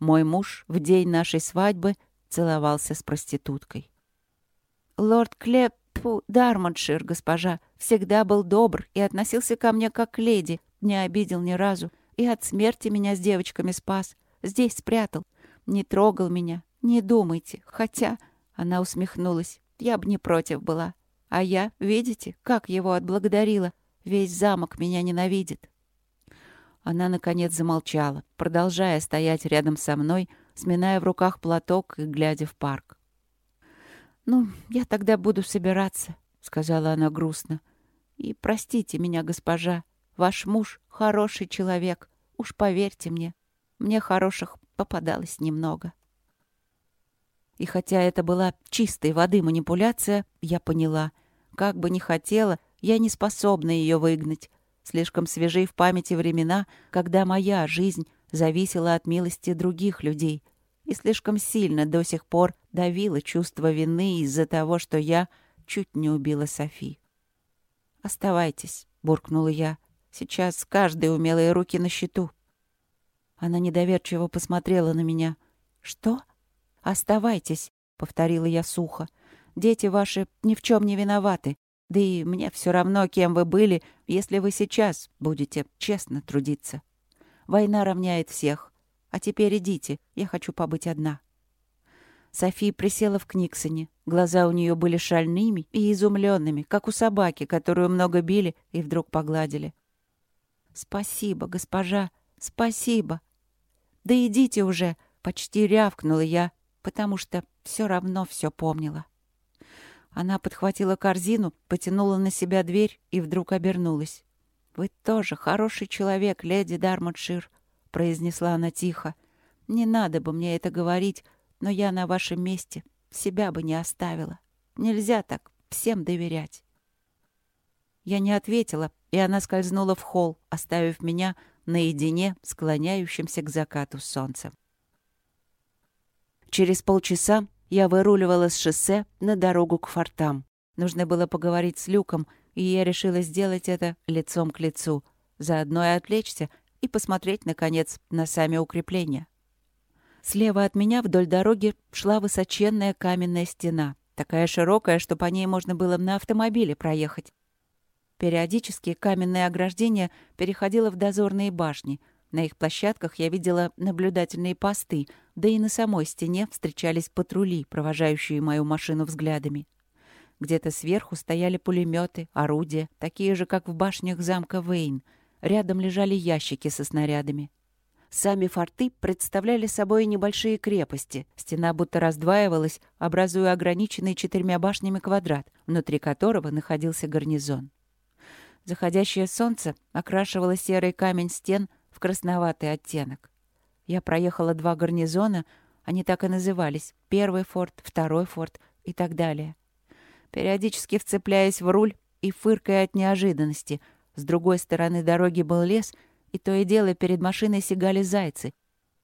Мой муж в день нашей свадьбы целовался с проституткой. Лорд Клеп, Дармоншир, госпожа, всегда был добр и относился ко мне как к леди, не обидел ни разу, и от смерти меня с девочками спас, здесь спрятал, не трогал меня, не думайте, хотя...» Она усмехнулась. «Я бы не против была. А я, видите, как его отблагодарила. Весь замок меня ненавидит». Она, наконец, замолчала, продолжая стоять рядом со мной, сминая в руках платок и глядя в парк. «Ну, я тогда буду собираться», — сказала она грустно. «И простите меня, госпожа, ваш муж — хороший человек, уж поверьте мне. Мне хороших попадалось немного». И хотя это была чистой воды манипуляция, я поняла, как бы ни хотела, я не способна ее выгнать. Слишком свежи в памяти времена, когда моя жизнь зависела от милости других людей, и слишком сильно до сих пор давило чувство вины из-за того, что я чуть не убила Софи. «Оставайтесь», — буркнула я. «Сейчас каждой умелые руки на счету». Она недоверчиво посмотрела на меня. «Что?» «Оставайтесь», — повторила я сухо. «Дети ваши ни в чем не виноваты. Да и мне все равно, кем вы были, если вы сейчас будете честно трудиться. Война равняет всех. А теперь идите, я хочу побыть одна». София присела в Книксоне. Глаза у нее были шальными и изумленными, как у собаки, которую много били и вдруг погладили. «Спасибо, госпожа, спасибо!» «Да идите уже!» — почти рявкнула я, потому что все равно все помнила. Она подхватила корзину, потянула на себя дверь и вдруг обернулась. «Вы тоже хороший человек, леди Дармоншир», — произнесла она тихо. «Не надо бы мне это говорить, но я на вашем месте себя бы не оставила. Нельзя так всем доверять». Я не ответила, и она скользнула в холл, оставив меня наедине, склоняющимся к закату солнцем. Через полчаса я выруливала с шоссе на дорогу к фортам. Нужно было поговорить с Люком, и я решила сделать это лицом к лицу, заодно и отвлечься и посмотреть, наконец, на сами укрепления. Слева от меня вдоль дороги шла высоченная каменная стена, такая широкая, что по ней можно было на автомобиле проехать. Периодически каменное ограждение переходило в дозорные башни, на их площадках я видела наблюдательные посты, да и на самой стене встречались патрули, провожающие мою машину взглядами. Где-то сверху стояли пулеметы, орудия, такие же, как в башнях замка Вейн. Рядом лежали ящики со снарядами. Сами форты представляли собой небольшие крепости. Стена будто раздваивалась, образуя ограниченный четырьмя башнями квадрат, внутри которого находился гарнизон. Заходящее солнце окрашивало серый камень стен в красноватый оттенок. Я проехала два гарнизона, они так и назывались. Первый форт, второй форт и так далее. Периодически вцепляясь в руль и фыркая от неожиданности. С другой стороны дороги был лес, и то и дело перед машиной сигали зайцы.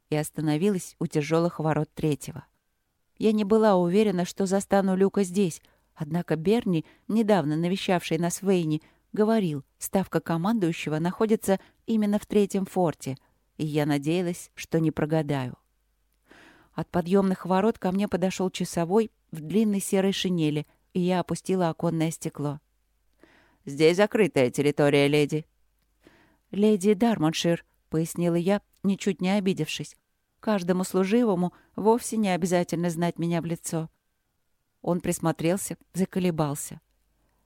И остановилась у тяжелых ворот третьего. Я не была уверена, что застану Люка здесь, однако Берни, недавно навещавший нас в Вейне, говорил, ставка командующего находится именно в третьем форте, и я надеялась, что не прогадаю. От подъемных ворот ко мне подошел часовой в длинной серой шинели, и я опустила оконное стекло. «Здесь закрытая территория, леди». «Леди Дармоншир», — пояснила я, ничуть не обидевшись. «Каждому служивому вовсе не обязательно знать меня в лицо». Он присмотрелся, заколебался.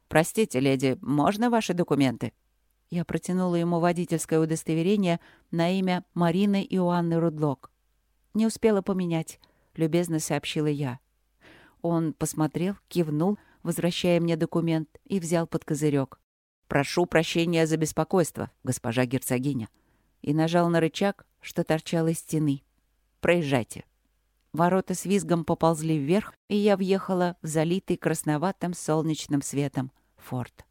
«Простите, леди, можно ваши документы?» Я протянула ему водительское удостоверение на имя Марины Иоанны Рудлок. «Не успела поменять», — любезно сообщила я. Он посмотрел, кивнул, возвращая мне документ, и взял под козырек. «Прошу прощения за беспокойство, госпожа герцогиня», и нажал на рычаг, что торчал из стены. «Проезжайте». Ворота с визгом поползли вверх, и я въехала в залитый красноватым солнечным светом форт.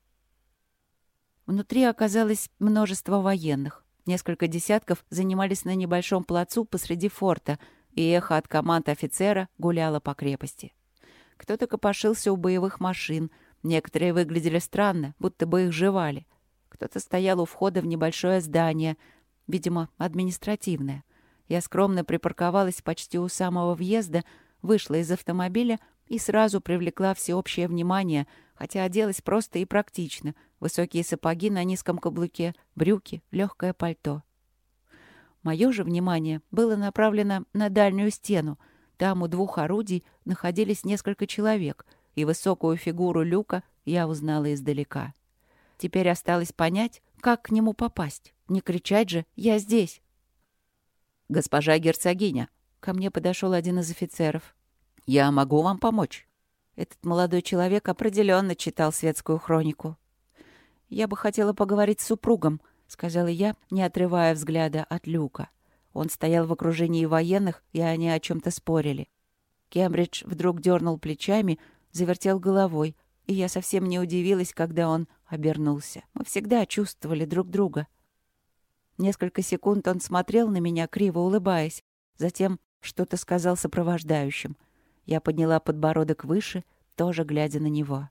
Внутри оказалось множество военных. Несколько десятков занимались на небольшом плацу посреди форта, и эхо от команд офицера гуляло по крепости. Кто-то копошился у боевых машин, некоторые выглядели странно, будто бы их жевали. Кто-то стоял у входа в небольшое здание, видимо, административное. Я скромно припарковалась почти у самого въезда, вышла из автомобиля и сразу привлекла всеобщее внимание, хотя оделась просто и практично. Высокие сапоги на низком каблуке, брюки, легкое пальто. Мое же внимание было направлено на дальнюю стену. Там у двух орудий находились несколько человек, и высокую фигуру Люка я узнала издалека. Теперь осталось понять, как к нему попасть. Не кричать же «Я здесь!» «Госпожа герцогиня!» Ко мне подошел один из офицеров. «Я могу вам помочь?» Этот молодой человек определенно читал светскую хронику. «Я бы хотела поговорить с супругом», — сказала я, не отрывая взгляда от люка. Он стоял в окружении военных, и они о чем-то спорили. Кембридж вдруг дернул плечами, завертел головой, и я совсем не удивилась, когда он обернулся. Мы всегда чувствовали друг друга — Несколько секунд он смотрел на меня, криво улыбаясь. Затем что-то сказал сопровождающим. Я подняла подбородок выше, тоже глядя на него.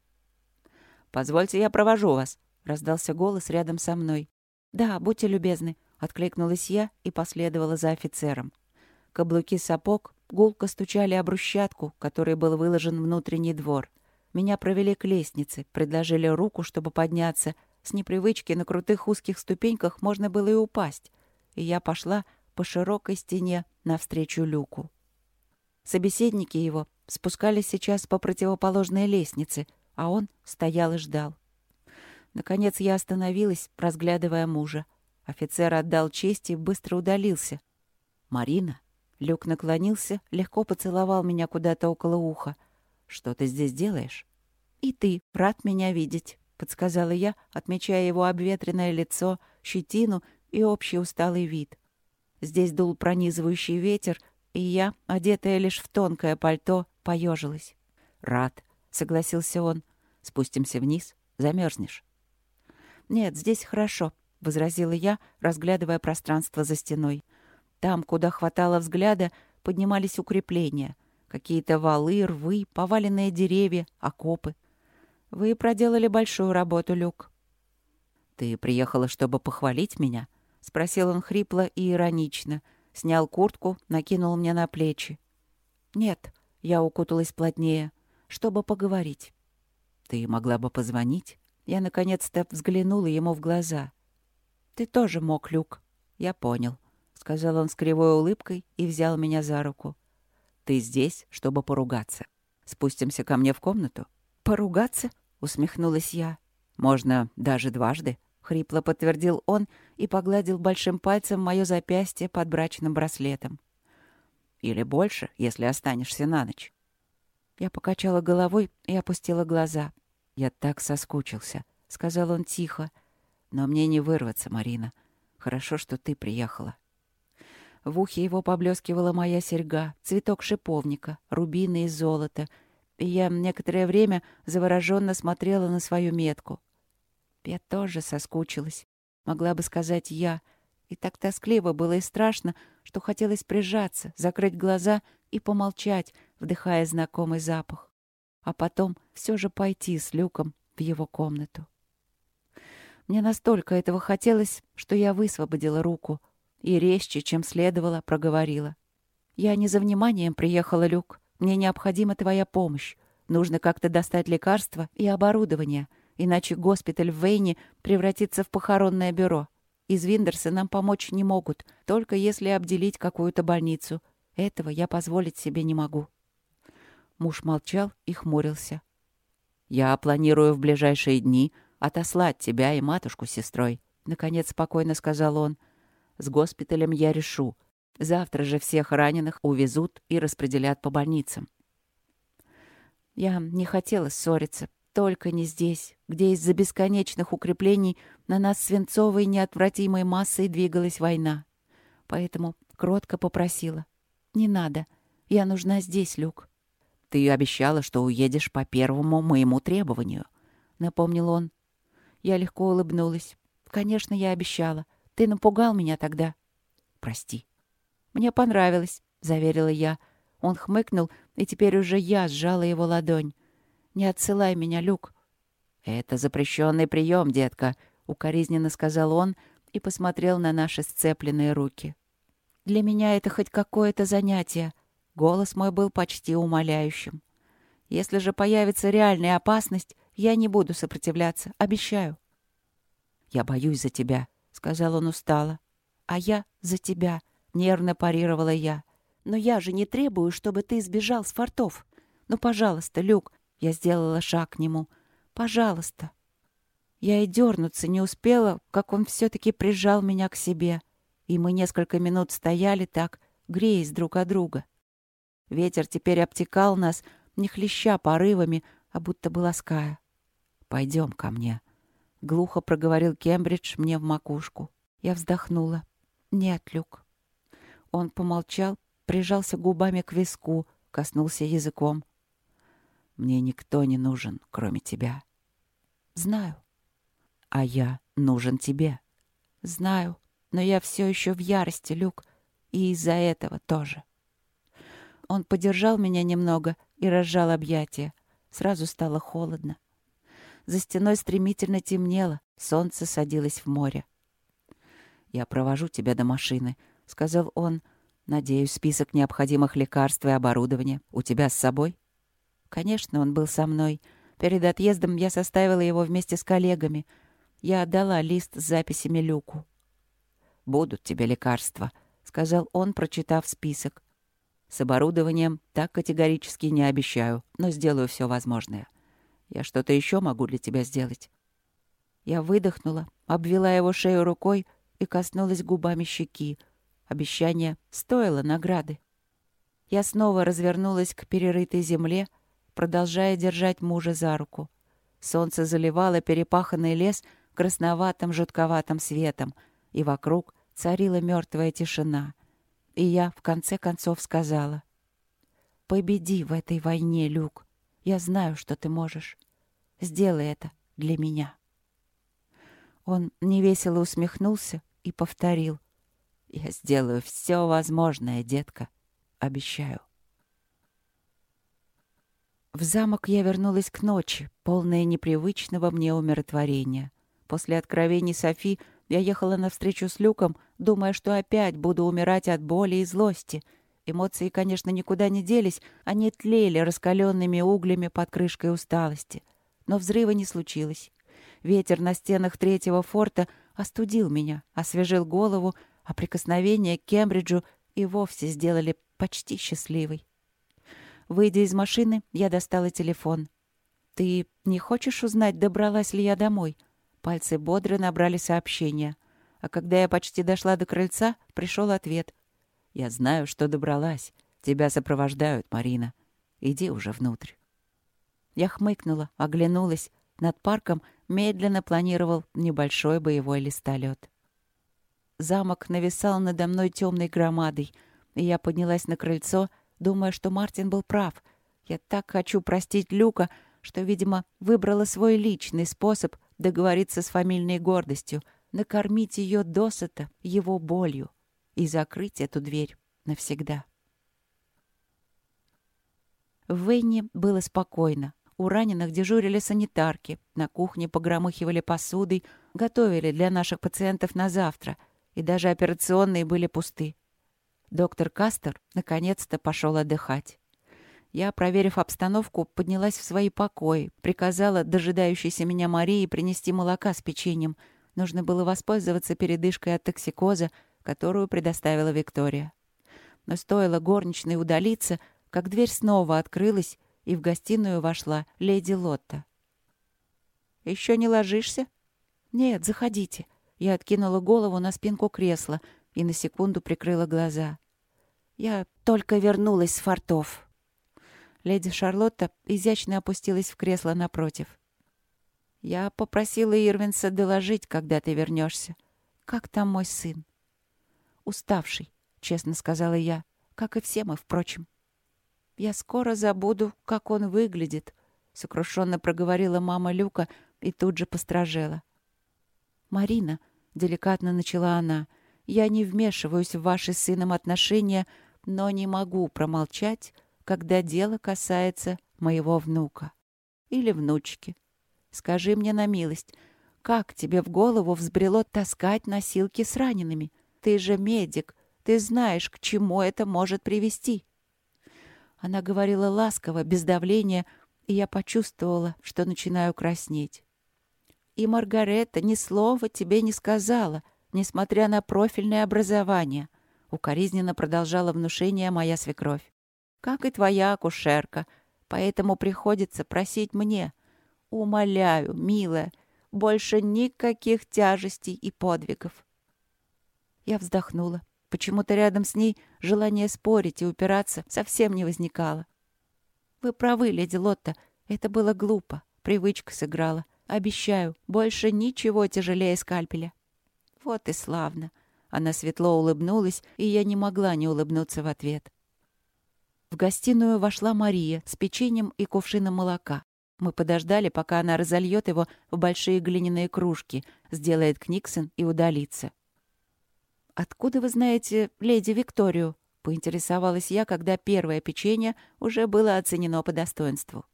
«Позвольте, я провожу вас», — раздался голос рядом со мной. «Да, будьте любезны», — откликнулась я и последовала за офицером. Каблуки сапог гулко стучали о брусчатку, которой был выложен внутренний двор. Меня провели к лестнице, предложили руку, чтобы подняться, с непривычки на крутых узких ступеньках можно было и упасть, и я пошла по широкой стене навстречу люку. Собеседники его спускались сейчас по противоположной лестнице, а он стоял и ждал. Наконец я остановилась, разглядывая мужа. Офицер отдал честь и быстро удалился. «Марина?» Люк наклонился, легко поцеловал меня куда-то около уха. «Что ты здесь делаешь?» «И ты рад меня видеть». — подсказала я, отмечая его обветренное лицо, щетину и общий усталый вид. Здесь дул пронизывающий ветер, и я, одетая лишь в тонкое пальто, поежилась. «Рад», — согласился он. «Спустимся вниз, замерзнешь». «Нет, здесь хорошо», — возразила я, разглядывая пространство за стеной. Там, куда хватало взгляда, поднимались укрепления. Какие-то валы, рвы, поваленные деревья, окопы — вы проделали большую работу, Люк. Ты приехала, чтобы похвалить меня? Спросил он хрипло и иронично. Снял куртку, накинул мне на плечи. Нет, я укуталась плотнее, чтобы поговорить. Ты могла бы позвонить? Я наконец-то взглянула ему в глаза. Ты тоже мог, Люк. Я понял, сказал он с кривой улыбкой и взял меня за руку. Ты здесь, чтобы поругаться. Спустимся ко мне в комнату? «Поругаться?» — усмехнулась я. «Можно даже дважды», — хрипло подтвердил он и погладил большим пальцем мое запястье под брачным браслетом. «Или больше, если останешься на ночь». Я покачала головой и опустила глаза. «Я так соскучился», — сказал он тихо. «Но мне не вырваться, Марина. Хорошо, что ты приехала». В ухе его поблескивала моя серьга, цветок шиповника, рубины из золота — и я некоторое время завороженно смотрела на свою метку. Я тоже соскучилась, могла бы сказать я. И так тоскливо было и страшно, что хотелось прижаться, закрыть глаза и помолчать, вдыхая знакомый запах. А потом все же пойти с Люком в его комнату. Мне настолько этого хотелось, что я высвободила руку и резче, чем следовало, проговорила. «Я не за вниманием приехала, Люк. Мне необходима твоя помощь. Нужно как-то достать лекарства и оборудование, иначе госпиталь в Вейне превратится в похоронное бюро. Из Виндерса нам помочь не могут, только если обделить какую-то больницу. Этого я позволить себе не могу». Муж молчал и хмурился. «Я планирую в ближайшие дни отослать тебя и матушку с сестрой», — наконец спокойно сказал он. «С госпиталем я решу. Завтра же всех раненых увезут и распределят по больницам. Я не хотела ссориться, только не здесь, где из-за бесконечных укреплений на нас свинцовой неотвратимой массой двигалась война. Поэтому кротко попросила. «Не надо. Я нужна здесь, Люк». «Ты обещала, что уедешь по первому моему требованию», — напомнил он. Я легко улыбнулась. «Конечно, я обещала. Ты напугал меня тогда». «Прости». «Мне понравилось», — заверила я. Он хмыкнул, и теперь уже я сжала его ладонь. «Не отсылай меня, Люк». «Это запрещенный прием, детка», — укоризненно сказал он и посмотрел на наши сцепленные руки. Для меня это хоть какое-то занятие. Голос мой был почти умоляющим. Если же появится реальная опасность, я не буду сопротивляться, обещаю. «Я боюсь за тебя», — сказал он устало. «А я за тебя», — нервно парировала я. «Но я же не требую, чтобы ты сбежал с фортов. Ну, пожалуйста, Люк». Я сделала шаг к нему. «Пожалуйста». Я и дернуться не успела, как он все-таки прижал меня к себе. И мы несколько минут стояли так, греясь друг от друга. Ветер теперь обтекал нас, не хлеща порывами, а будто бы лаская. «Пойдем ко мне», — глухо проговорил Кембридж мне в макушку. Я вздохнула. «Нет, Люк». Он помолчал, прижался губами к виску, коснулся языком. «Мне никто не нужен, кроме тебя». «Знаю». «А я нужен тебе». «Знаю, но я все еще в ярости, Люк, и из-за этого тоже». Он подержал меня немного и разжал объятия. Сразу стало холодно. За стеной стремительно темнело, солнце садилось в море. «Я провожу тебя до машины», — сказал он. «Надеюсь, список необходимых лекарств и оборудования у тебя с собой?» Конечно, он был со мной. Перед отъездом я составила его вместе с коллегами. Я отдала лист с записями Люку. «Будут тебе лекарства», — сказал он, прочитав список. «С оборудованием так категорически не обещаю, но сделаю все возможное. Я что-то еще могу для тебя сделать?» Я выдохнула, обвела его шею рукой и коснулась губами щеки. Обещание стоило награды. Я снова развернулась к перерытой земле, продолжая держать мужа за руку. Солнце заливало перепаханный лес красноватым жутковатым светом, и вокруг царила мертвая тишина. И я, в конце концов, сказала, «Победи в этой войне, Люк. Я знаю, что ты можешь. Сделай это для меня». Он невесело усмехнулся и повторил, «Я сделаю все возможное, детка. Обещаю». В замок я вернулась к ночи, полная непривычного мне умиротворения. После откровений Софи я ехала навстречу с Люком, думая, что опять буду умирать от боли и злости. Эмоции, конечно, никуда не делись, они тлели раскаленными углями под крышкой усталости. Но взрыва не случилось. Ветер на стенах третьего форта остудил меня, освежил голову, а прикосновение к Кембриджу и вовсе сделали почти счастливой. Выйдя из машины, я достала телефон. «Ты не хочешь узнать, добралась ли я домой?» Пальцы бодро набрали сообщение. А когда я почти дошла до крыльца, пришел ответ. «Я знаю, что добралась. Тебя сопровождают, Марина. Иди уже внутрь». Я хмыкнула, оглянулась. Над парком медленно планировал небольшой боевой листолет. Замок нависал надо мной темной громадой, и я поднялась на крыльцо, думая, что Мартин был прав. Я так хочу простить Люка, что, видимо, выбрала свой личный способ договориться с фамильной гордостью, накормить ее досыта его болью и закрыть эту дверь навсегда. В Вейне было спокойно. У раненых дежурили санитарки, на кухне погромыхивали посудой, готовили для наших пациентов на завтра, и даже операционные были пусты. Доктор Кастер наконец-то пошел отдыхать. Я, проверив обстановку, поднялась в свои покои, приказала дожидающейся меня Марии принести молока с печеньем. Нужно было воспользоваться передышкой от токсикоза, которую предоставила Виктория. Но стоило горничной удалиться, как дверь снова открылась, и в гостиную вошла леди Лотта. «Еще не ложишься?» «Нет, заходите». Я откинула голову на спинку кресла — и на секунду прикрыла глаза. Я только вернулась с фортов. Леди Шарлотта изящно опустилась в кресло напротив. Я попросила Ирвинса доложить, когда ты вернешься. Как там мой сын? Уставший, честно сказала я, как и все мы, впрочем. Я скоро забуду, как он выглядит, сокрушенно проговорила мама Люка и тут же постражела. Марина, деликатно начала она, я не вмешиваюсь в ваши с сыном отношения, но не могу промолчать, когда дело касается моего внука или внучки. Скажи мне на милость, как тебе в голову взбрело таскать носилки с ранеными? Ты же медик, ты знаешь, к чему это может привести». Она говорила ласково, без давления, и я почувствовала, что начинаю краснеть. «И Маргарета ни слова тебе не сказала, несмотря на профильное образование», — укоризненно продолжала внушение моя свекровь. «Как и твоя акушерка, поэтому приходится просить мне. Умоляю, милая, больше никаких тяжестей и подвигов». Я вздохнула. Почему-то рядом с ней желание спорить и упираться совсем не возникало. «Вы правы, леди Лотта, это было глупо. Привычка сыграла. Обещаю, больше ничего тяжелее скальпеля». «Вот и славно». Она светло улыбнулась, и я не могла не улыбнуться в ответ. В гостиную вошла Мария с печеньем и кувшином молока. Мы подождали, пока она разольет его в большие глиняные кружки, сделает книксон и удалится. «Откуда вы знаете леди Викторию?» — поинтересовалась я, когда первое печенье уже было оценено по достоинству.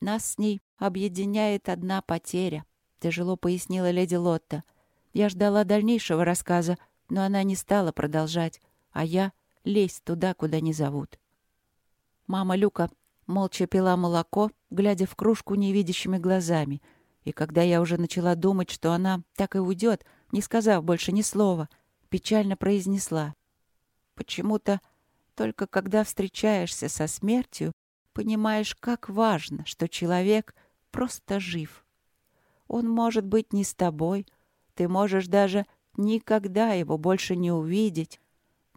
«Нас с ней объединяет одна потеря», — тяжело пояснила леди Лотта. Я ждала дальнейшего рассказа, но она не стала продолжать, а я — лезть туда, куда не зовут. Мама Люка молча пила молоко, глядя в кружку невидящими глазами, и когда я уже начала думать, что она так и уйдет, не сказав больше ни слова, печально произнесла. Почему-то только когда встречаешься со смертью, понимаешь, как важно, что человек просто жив. Он может быть не с тобой, ты можешь даже никогда его больше не увидеть,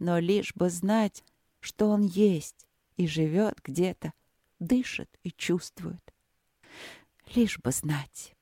но лишь бы знать, что он есть и живет где-то, дышит и чувствует. Лишь бы знать.